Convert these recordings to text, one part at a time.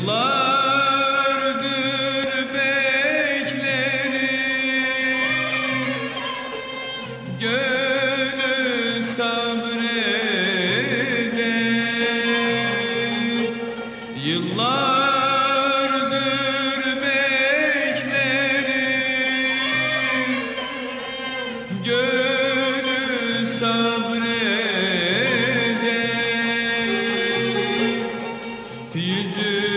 Yıllardır beklerim. Gönül sabreder Yıllardır beklerim. Gönül sabreder Yüzüm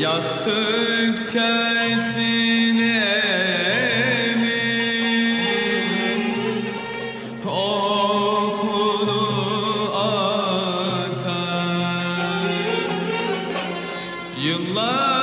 Yaktıkça sinelim Okunu atar Yıllar